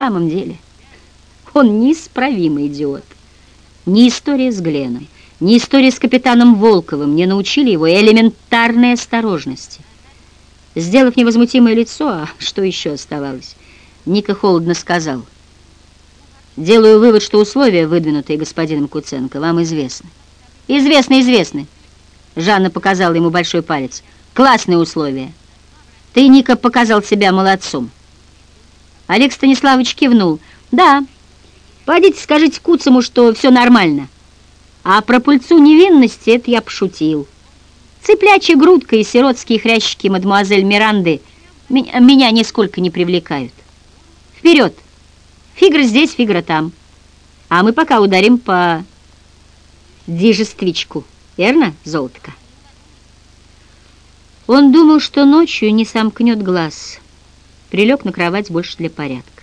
Самом деле, он неисправимый идиот. Ни история с Гленом, ни история с капитаном Волковым не научили его элементарной осторожности. Сделав невозмутимое лицо, а что еще оставалось, Ника холодно сказал. «Делаю вывод, что условия, выдвинутые господином Куценко, вам известны». «Известны, известны!» Жанна показала ему большой палец. «Классные условия. Ты, Ника, показал себя молодцом». Олег Станиславович кивнул. «Да, пойдите скажите Куцему, что все нормально. А про пыльцу невинности это я пошутил. Цыплячья грудка и сиротские хрящики мадемуазель Миранды меня, меня нисколько не привлекают. Вперед! Фигра здесь, фигра там. А мы пока ударим по дижествичку. Верно, золотко?» Он думал, что ночью не сомкнет глаз, прилег на кровать больше для порядка.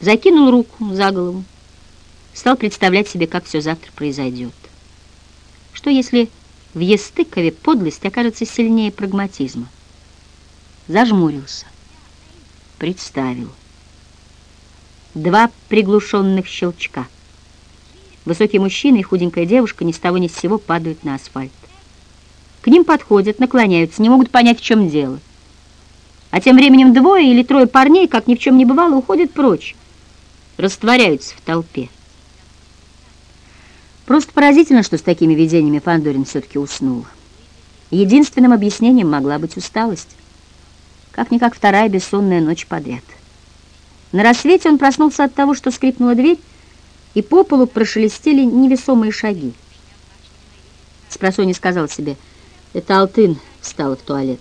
Закинул руку за голову, стал представлять себе, как все завтра произойдет. Что если в Естыкове подлость окажется сильнее прагматизма? Зажмурился, представил. Два приглушенных щелчка. Высокий мужчина и худенькая девушка ни с того ни с сего падают на асфальт. К ним подходят, наклоняются, не могут понять, в чем дело. А тем временем двое или трое парней, как ни в чем не бывало, уходят прочь, растворяются в толпе. Просто поразительно, что с такими видениями Фандорин все-таки уснул. Единственным объяснением могла быть усталость. Как-никак вторая бессонная ночь подряд. На рассвете он проснулся от того, что скрипнула дверь, и по полу прошелестели невесомые шаги. Спросони сказал себе — это Алтын встал в туалет.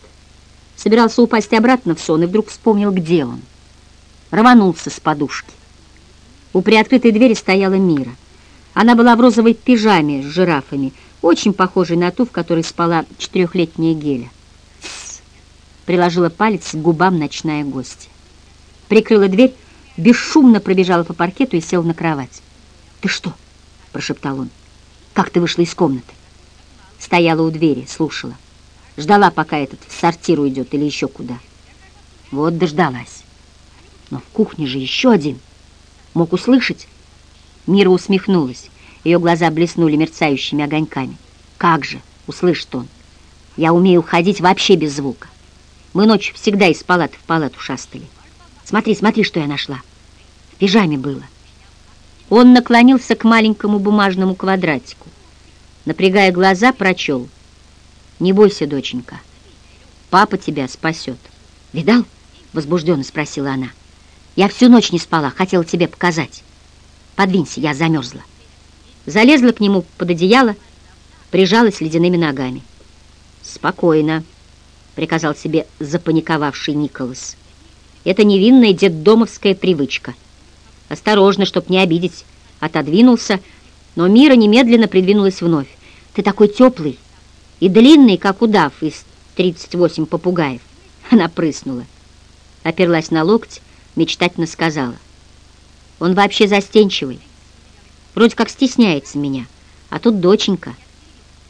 Собирался упасть обратно в сон и вдруг вспомнил, где он. Рванулся с подушки. У приоткрытой двери стояла Мира. Она была в розовой пижаме с жирафами, очень похожей на ту, в которой спала четырехлетняя Геля. «Тссс!» — приложила палец к губам ночная гостья. Прикрыла дверь, бесшумно пробежала по паркету и села на кровать. «Ты что?» — прошептал он. «Как ты вышла из комнаты?» Стояла у двери, слушала. Ждала, пока этот в сортир уйдет или еще куда. Вот дождалась. Но в кухне же еще один. Мог услышать? Мира усмехнулась. Ее глаза блеснули мерцающими огоньками. «Как же!» — услышит он. «Я умею ходить вообще без звука. Мы ночью всегда из палаты в палату шастали. Смотри, смотри, что я нашла. В пижаме было». Он наклонился к маленькому бумажному квадратику напрягая глаза, прочел. «Не бойся, доченька, папа тебя спасет». «Видал?» — возбужденно спросила она. «Я всю ночь не спала, хотела тебе показать. Подвинься, я замерзла». Залезла к нему под одеяло, прижалась ледяными ногами. «Спокойно», — приказал себе запаниковавший Николас. «Это невинная детдомовская привычка. Осторожно, чтоб не обидеть». Отодвинулся, — но Мира немедленно придвинулась вновь. «Ты такой теплый и длинный, как удав из 38 попугаев». Она прыснула, оперлась на локоть, мечтательно сказала. «Он вообще застенчивый, вроде как стесняется меня, а тут доченька.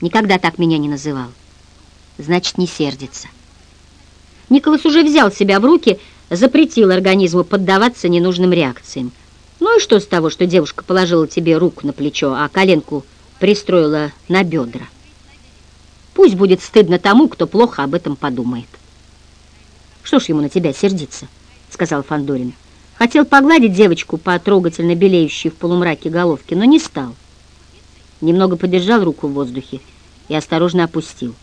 Никогда так меня не называл. Значит, не сердится». Николас уже взял себя в руки, запретил организму поддаваться ненужным реакциям. Ну и что с того, что девушка положила тебе руку на плечо, а коленку пристроила на бедра? Пусть будет стыдно тому, кто плохо об этом подумает. Что ж ему на тебя сердиться, сказал Фандорин. Хотел погладить девочку по трогательно белеющей в полумраке головке, но не стал. Немного подержал руку в воздухе и осторожно опустил.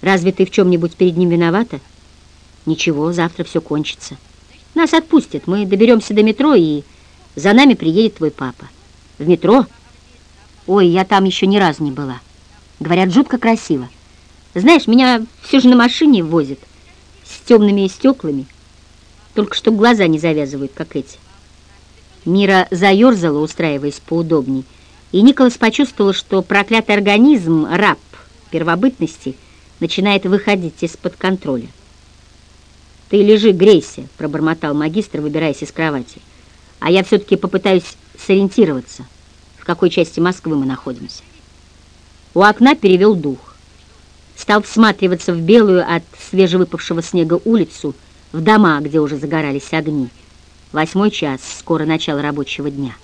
Разве ты в чем-нибудь перед ним виновата? Ничего, завтра все кончится. Нас отпустят, мы доберемся до метро и... За нами приедет твой папа. В метро? Ой, я там еще ни разу не была. Говорят, жутко красиво. Знаешь, меня все же на машине возят с темными стеклами, только что глаза не завязывают, как эти. Мира заерзала, устраиваясь поудобней, и Николас почувствовал, что проклятый организм, раб первобытности, начинает выходить из-под контроля. «Ты лежи, грейся», — пробормотал магистр, выбираясь из кровати а я все-таки попытаюсь сориентироваться, в какой части Москвы мы находимся. У окна перевел дух. Стал всматриваться в белую от свежевыпавшего снега улицу, в дома, где уже загорались огни. Восьмой час, скоро начало рабочего дня.